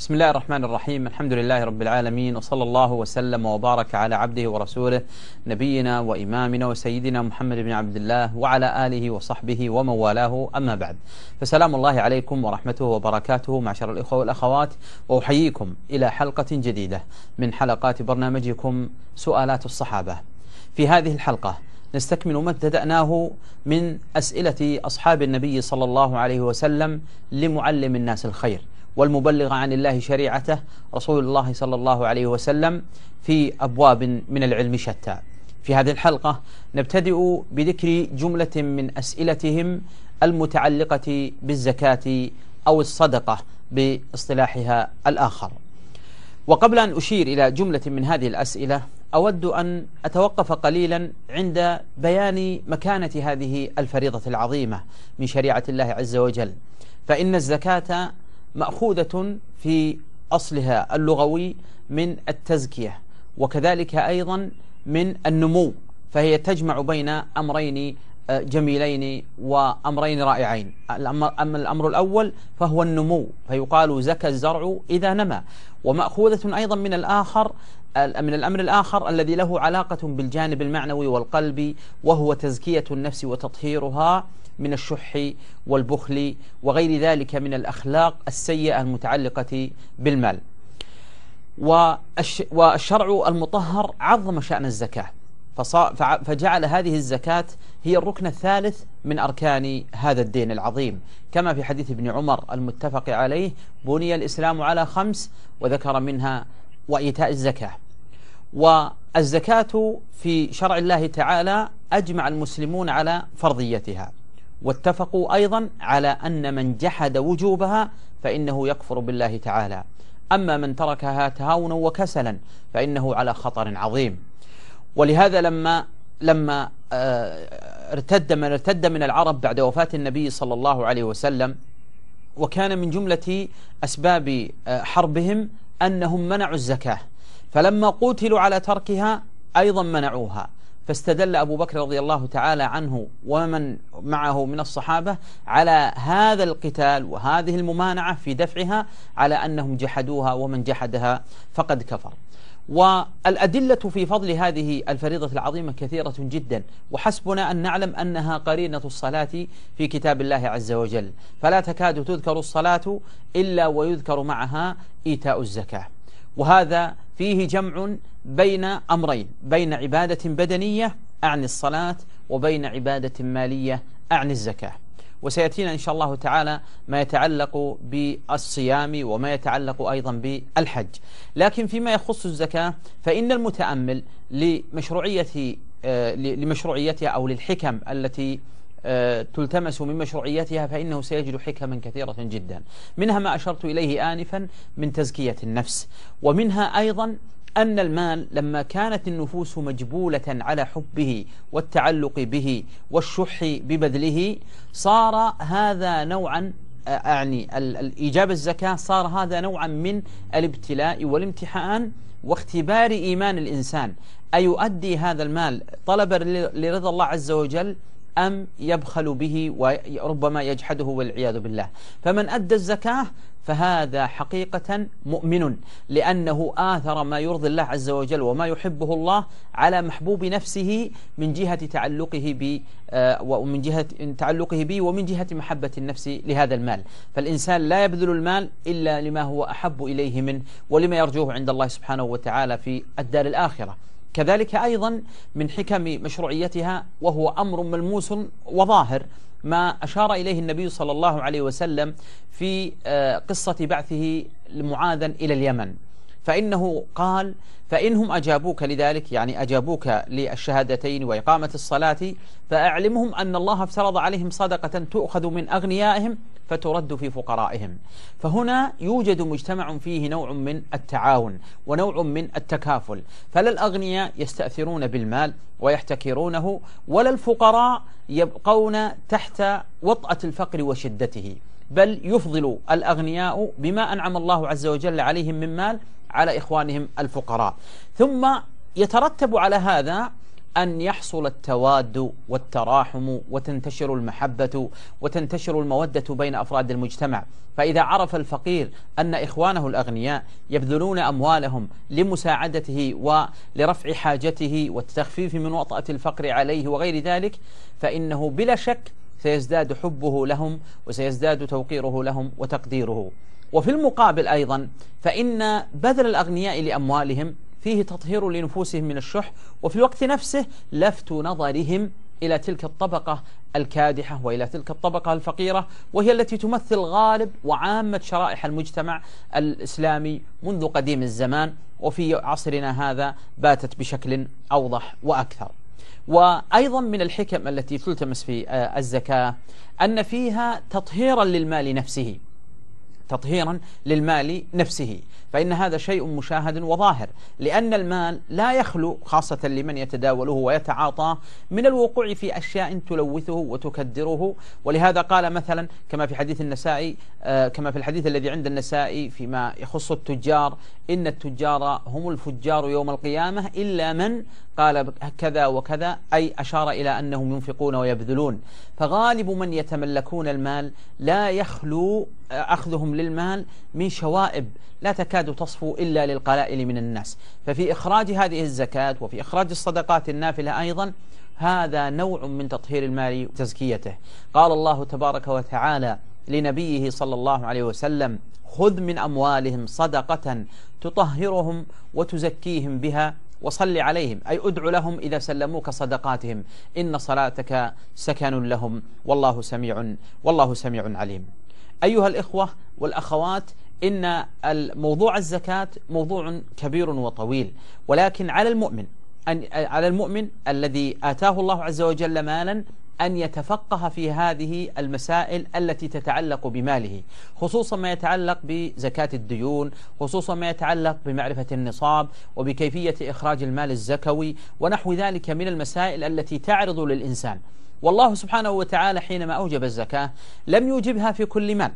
بسم الله الرحمن الرحيم. الحمد لله رب العالمين وصلى الله وسلم وبارك على عبده ورسوله نبينا وإمامنا وسيدنا محمد بن عبد الله وعلى آله وصحبه ومن والاه أما بعد فسلام الله عليكم ورحمته وبركاته. معشر الإخوة والأخوات وأحييكم إلى حلقة جديدة من حلقات برنامجكم سؤالات الصحابة. في هذه الحلقة نستكمل ما ابتدأناه من أسئلة أصحاب النبي صلى الله عليه وسلم لمعلم الناس الخير. والمبلغ عن الله شريعته رسول الله صلى الله عليه وسلم في أبواب من العلم شتى. في هذه الحلقة نبتدئ بذكر جملة من أسئلتهم المتعلقة بالزكاة أو الصدقة باصطلاحها الآخر. وقبل أن أشير إلى جملة من هذه الأسئلة أود أن أتوقف قليلا عند بيان مكانة هذه الفريضة العظيمة من شريعة الله عز وجل. فإن الزكاة مأخوذة في أصلها اللغوي من التزكية وكذلك أيضا من النمو فهي تجمع بين أمرين آه، جميلين وأمرين رائعين. أما الأمر الأول فهو النمو فيقال زكى الزرع إذا نمى ومأخوذة أيضا من الآخر من الأمر الآخر الذي له علاقة بالجانب المعنوي والقلبي وهو تزكية النفس وتطهيرها من الشح والبخل وغير ذلك من الأخلاق السيئة المتعلقة بالمال. والشرع المطهر عظم شأن الزكاة. فجعل هذه الزكاة هي الركن الثالث من أركان هذا الدين العظيم. كما في حديث ابن عمر المتفق عليه بني الإسلام على خمس وذكر منها وإيتاء الزكاة. والزكاة في شرع الله تعالى أجمع المسلمون على فرضيتها. واتفقوا أيضا على أن من جحد وجوبها فإنه يكفر بالله تعالى. أما من تركها تهاونا وكسلا فإنه على خطر عظيم. ولهذا لما لما آه، ارتد من ارتد من العرب بعد وفاة النبي صلى الله عليه وسلم وكان من جملة أسباب آه، حربهم أنهم منعوا الزكاة. فلما قتلوا على تركها أيضا منعوها. فاستدل أبو بكر رضي الله تعالى عنه ومن معه من الصحابة على هذا القتال وهذه الممانعة في دفعها على أنهم جحدوها ومن جحدها فقد كفر. والأدلة في فضل هذه الفريضة العظيمة كثيرة جدا. وحسبنا أن نعلم أنها قرينة الصلاة في كتاب الله عز وجل. فلا تكاد تذكر الصلاة إلا ويذكر معها إيتاء الزكاة. وهذا فيه جمع بين أمرين بين عبادة بدنية أعني الصلاة وبين عبادة مالية أعني الزكاة. وسيأتينا إن شاء الله تعالى ما يتعلق بالصيام وما يتعلق أيضا بالحج. لكن فيما يخص الزكاة فإن المتأمل لمشروعية آه، لمشروعيتها أو للحكم التي آه، تلتمس من مشروعيتها فإنه سيجد حكما كثيرة جدا. منها ما أشرت إليه آنفا من تزكية النفس ومنها أيضا أن المال لما كانت النفوس مجبولة على حبه والتعلق به والشح ببذله صار هذا نوعا آه، أعني الإيجاب الزكاة صار هذا نوعا من الابتلاء والامتحان واختبار إيمان الإنسان. أيؤدي هذا المال طلبا لرضا الله عز وجل؟ أم يبخل به وربما يجحده والعياذ بالله. فمن أدى الزكاة فهذا حقيقة مؤمن لأنه آثر ما يرضي الله عز وجل وما يحبه الله على محبوب نفسه من جهة تعلقه ب آه، ومن جهة تعلقه به ومن جهة محبة النفس لهذا المال. فالإنسان لا يبذل المال إلا لما هو أحب إليه منه ولما يرجوه عند الله سبحانه وتعالى في الدار الآخرة. كذلك أيضا من حكم مشروعيتها وهو أمر ملموس وظاهر ما أشار إليه النبي صلى الله عليه وسلم في آه، قصة بعثه معاذا إلى اليمن. فإنه قال فإنهم أجابوك لذلك يعني أجابوك للشهادتين وإقامة الصلاة فأعلمهم أن الله افترض عليهم صدقة تؤخذ من أغنيائهم فترد في فقرائهم. فهنا يوجد مجتمع فيه نوع من التعاون ونوع من التكافل. فلا الأغنياء يستأثرون بالمال ويحتكرونه ولا الفقراء يبقون تحت وطأة الفقر وشدته بل يفضل الأغنياء بما أنعم الله عز وجل عليهم من مال على إخوانهم الفقراء. ثم يترتب على هذا أن يحصل التواد والتراحم وتنتشر المحبة وتنتشر المودة بين أفراد المجتمع. فإذا عرف الفقير أن إخوانه الأغنياء يبذلون أموالهم لمساعدته ولرفع حاجته والتخفيف من وطأة الفقر عليه وغير ذلك فإنه بلا شك سيزداد حبه لهم وسيزداد توقيره لهم وتقديره. وفي المقابل أيضا فإن بذل الأغنياء لأموالهم فيه تطهير لنفوسهم من الشح وفي الوقت نفسه لفت نظرهم إلى تلك الطبقة الكادحة وإلى تلك الطبقة الفقيرة وهي التي تمثل غالب وعامة شرائح المجتمع الإسلامي منذ قديم الزمان وفي عصرنا هذا باتت بشكل أوضح وأكثر. وأيضا من الحكم التي تلتمس في آه، الزكاة أن فيها تطهيرا للمال نفسه. تطهيرا للمال نفسه. فإن هذا شيء مشاهد وظاهر لأن المال لا يخلو خاصة لمن يتداوله ويتعاطاه من الوقوع في أشياء تلوثه وتكدره. ولهذا قال مثلا كما في حديث النسائي آه كما في الحديث الذي عند النسائي فيما يخص التجار إن التجار هم الفجار يوم القيامة إلا من قال كذا وكذا أي أشار إلى أنهم ينفقون ويبذلون. فغالب من يتملكون المال لا يخلو أخذهم للمال من شوائب لا تكاد تصفو إلا للقلائل من الناس. ففي إخراج هذه الزكاة وفي إخراج الصدقات النافلة أيضا هذا نوع من تطهير المال وتزكيته. قال الله تبارك وتعالى لنبيه صلى الله عليه وسلم خذ من أموالهم صدقة تطهرهم وتزكيهم بها وصل عليهم. أي ادع لهم إذا سلموك صدقاتهم. إن صلاتك سكن لهم. والله سميع والله سميع عليم. أيها الإخوة والأخوات إن الموضوع الزكاة موضوع كبير وطويل. ولكن على المؤمن أن على المؤمن الذي آتاه الله عز وجل مالا أن يتفقه في هذه المسائل التي تتعلق بماله خصوصا ما يتعلق بزكاة الديون خصوصا ما يتعلق بمعرفة النصاب وبكيفية إخراج المال الزكوي ونحو ذلك من المسائل التي تعرض للإنسان. والله سبحانه وتعالى حينما أوجب الزكاة لم يوجبها في كل مال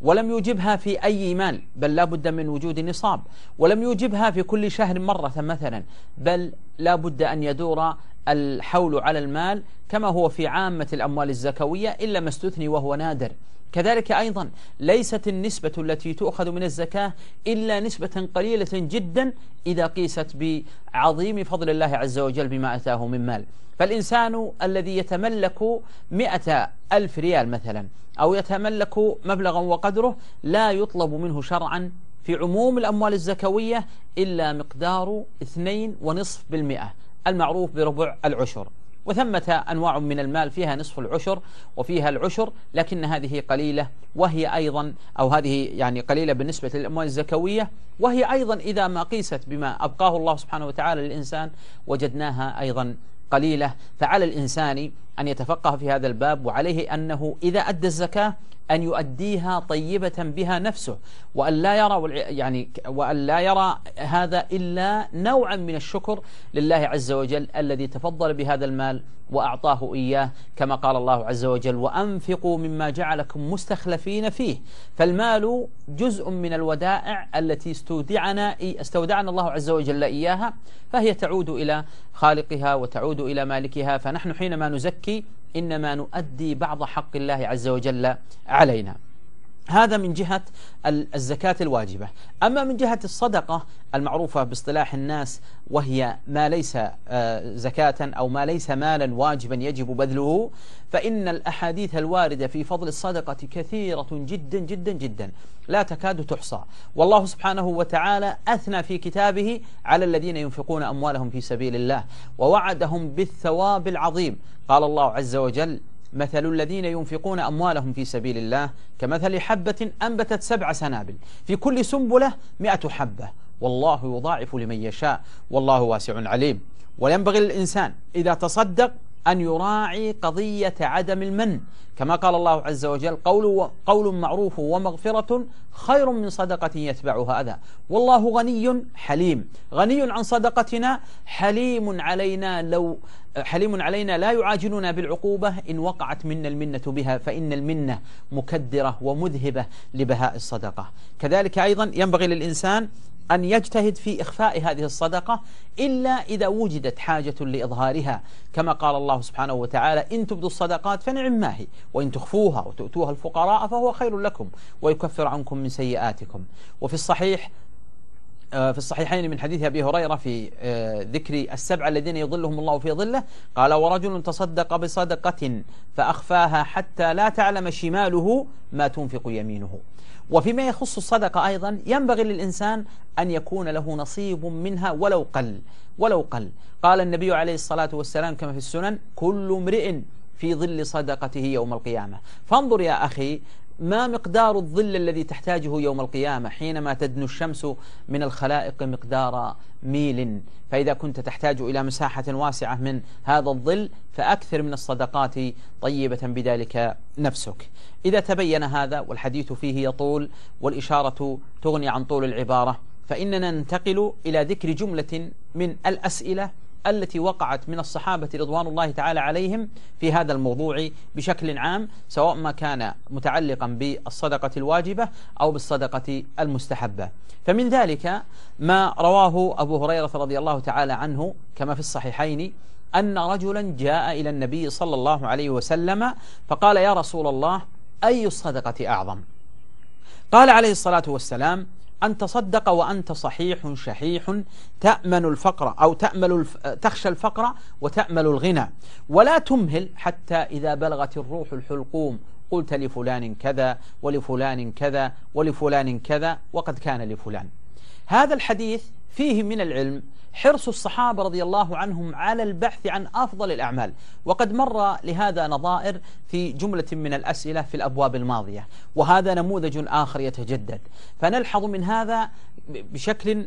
ولم يوجبها في أي مال بل لا بد من وجود نصاب ولم يوجبها في كل شهر مرة مثلا بل لا بد أن يدور الحول على المال كما هو في عامة الأموال الزكوية إلا ما استثني وهو نادر. كذلك أيضا ليست النسبة التي تؤخذ من الزكاة إلا نسبة قليلة جدا إذا قيست بعظيم فضل الله عز وجل بما أتاه من مال. فالإنسان الذي يتملك مئة ألف ريال مثلا أو يتملك مبلغا وقدره لا يطلب منه شرعا في عموم الأموال الزكوية إلا مقدار اثنين ونصف بالمئة. المعروف بربع العشر. وثمة أنواع من المال فيها نصف العشر وفيها العشر لكن هذه قليلة وهي أيضا أو هذه يعني قليلة بالنسبة للأموال الزكوية وهي أيضا إذا ما قيست بما أبقاه الله سبحانه وتعالى للإنسان وجدناها أيضا قليلة. فعلى الإنسان أن يتفقه في هذا الباب وعليه أنه إذا أدى الزكاة أن يؤديها طيبة بها نفسه وأن لا يرى يعني وأن لا يرى هذا إلا نوعا من الشكر لله عز وجل الذي تفضل بهذا المال وأعطاه إياه كما قال الله عز وجل وأنفقوا مما جعلكم مستخلفين فيه فالمال جزء من الودائع التي استودعنا استودعنا الله عز وجل إياها فهي تعود إلى خالقها وتعود إلى مالكها فنحن حينما نزكي إنما نؤدي بعض حق الله عز وجل علينا. هذا من جهة الزكاة الواجبة. أما من جهة الصدقة المعروفة باصطلاح الناس وهي ما ليس آه، زكاة أو ما ليس مالا واجبا يجب بذله فإن الأحاديث الواردة في فضل الصدقة كثيرة جدا جدا جدا. لا تكاد تحصى. والله سبحانه وتعالى أثنى في كتابه على الذين ينفقون أموالهم في سبيل الله ووعدهم بالثواب العظيم. قال الله عز وجل مثل الذين ينفقون أموالهم في سبيل الله كمثل حبة أنبتت سبع سنابل في كل سنبلة مئة حبة. والله يضاعف لمن يشاء والله واسع عليم. وينبغي للإنسان إذا تصدق أن يراعي قضية عدم المن. كما قال الله عز وجل قول, قول معروف ومغفرة خير من صدقة يتبعها أذى. والله غني حليم. غني عن صدقتنا حليم علينا لو حليم علينا لا يعاجلنا بالعقوبة. إن وقعت منا المنة بها فإن المنة مكدرة ومذهبة لبهاء الصدقة. كذلك أيضا ينبغي للإنسان أن يجتهد في إخفاء هذه الصدقة إلا إذا وجدت حاجة لإظهارها. كما قال الله سبحانه وتعالى إن تبدوا الصدقات فنعم ما هي وإن تخفوها وتؤتوها الفقراء فهو خير لكم ويكفر عنكم من سيئاتكم. وفي الصحيح آه، في الصحيحين من حديث أبي هريرة في آه، ذكر السبع الذين يظلهم الله في ظله قال ورجل تصدق بصدقة فأخفاها حتى لا تعلم شماله ما تنفق يمينه. وفيما يخص الصدقة أيضا ينبغي للإنسان أن يكون له نصيب منها ولو قل ولو قل. قال النبي عليه الصلاة والسلام كما في السنن كل امرئ في ظل صدقته يوم القيامة. فانظر يا أخي ما مقدار الظل الذي تحتاجه يوم القيامة حينما تدنو الشمس من الخلائق مقدار ميل؟ فإذا كنت تحتاج إلى مساحة واسعة من هذا الظل فأكثر من الصدقات طيبة بذلك نفسك. إذا تبين هذا والحديث فيه يطول والإشارة تغني عن طول العبارة فإننا ننتقل إلى ذكر جملة من الأسئلة التي وقعت من الصحابة رضوان الله تعالى عليهم في هذا الموضوع بشكل عام سواء ما كان متعلقا بالصدقة الواجبة أو بالصدقة المستحبة. فمن ذلك ما رواه أبو هريرة رضي الله تعالى عنه كما في الصحيحين أن رجلا جاء إلى النبي صلى الله عليه وسلم فقال يا رسول الله أي الصدقة أعظم؟ قال عليه الصلاة والسلام أن تصدق وأنت صحيح شحيح تأمن الفقر أو تأمل الف... تخشى الفقر وتأمل الغنى. ولا تمهل حتى إذا بلغت الروح الحلقوم. قلت لفلان كذا ولفلان كذا ولفلان كذا وقد كان لفلان. هذا الحديث فيه من العلم حرص الصحابة رضي الله عنهم على البحث عن أفضل الأعمال. وقد مر لهذا نظائر في جملة من الأسئلة في الأبواب الماضية. وهذا نموذج آخر يتجدد. فنلحظ من هذا بشكل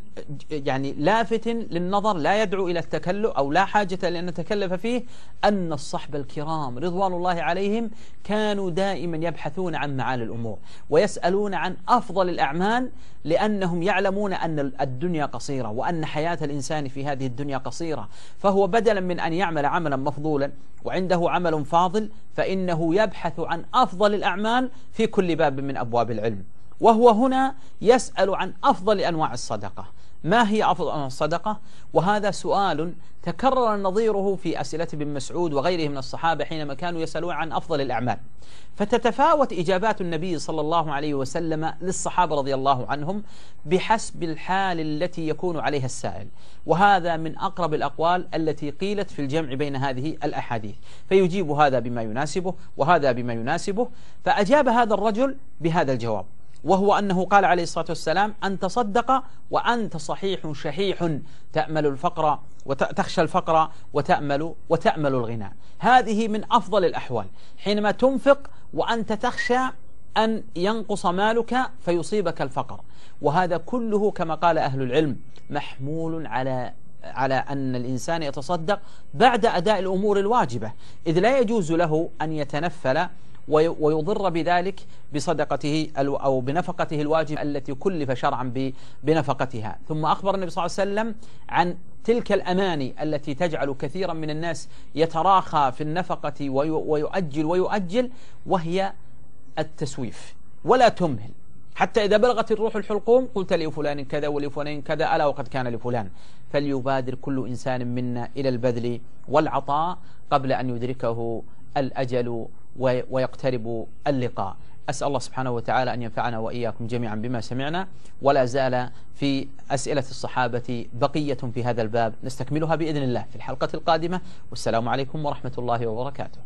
يعني لافت للنظر لا يدعو إلى التكلف أو لا حاجة لأن نتكلف فيه أن الصحب الكرام رضوان الله عليهم كانوا دائما يبحثون عن معالي الأمور ويسألون عن أفضل الأعمال لأنهم يعلمون أن الدنيا قصيرة وأن حياة الإنسان في هذه الدنيا قصيرة. فهو بدلا من أن يعمل عملا مفضولا وعنده عمل فاضل فإنه يبحث عن أفضل الأعمال في كل باب من أبواب العلم. وهو هنا يسأل عن أفضل أنواع الصدقة. ما هي أفضل أنواع الصدقة؟ وهذا سؤال تكرر نظيره في أسئلة ابن مسعود وغيره من الصحابة حينما كانوا يسألون عن أفضل الأعمال. فتتفاوت إجابات النبي صلى الله عليه وسلم للصحابة رضي الله عنهم بحسب الحال التي يكون عليها السائل. وهذا من أقرب الأقوال التي قيلت في الجمع بين هذه الأحاديث. فيجيب هذا بما يناسبه وهذا بما يناسبه. فأجاب هذا الرجل بهذا الجواب. وهو أنه قال عليه الصلاة والسلام أن تصدق وأنت صحيح شحيح تأمل الفقر وتخشى الفقر وتأمل وتأمل الغنى. هذه من أفضل الأحوال. حينما تنفق وأنت تخشى أن ينقص مالك فيصيبك الفقر. وهذا كله كما قال أهل العلم محمول على على أن الإنسان يتصدق بعد أداء الأمور الواجبة. إذ لا يجوز له أن يتنفل ويضر بذلك بصدقته أو بنفقته الواجبة التي كلف شرعا بنفقتها. ثم أخبر النبي صلى الله عليه وسلم عن تلك الأماني التي تجعل كثيرا من الناس يتراخى في النفقة ويؤجل ويؤجل وهي التسويف. ولا تمهل. حتى إذا بلغت الروح الحلقوم قلت لفلان كذا ولفلان كذا ألا وقد كان لفلان. فليبادر كل إنسان منا إلى البذل والعطاء قبل أن يدركه الأجل ويقترب اللقاء. أسأل الله سبحانه وتعالى أن ينفعنا وإياكم جميعا بما سمعنا. ولا زال في أسئلة الصحابة بقية في هذا الباب نستكملها بإذن الله في الحلقة القادمة. والسلام عليكم ورحمة الله وبركاته.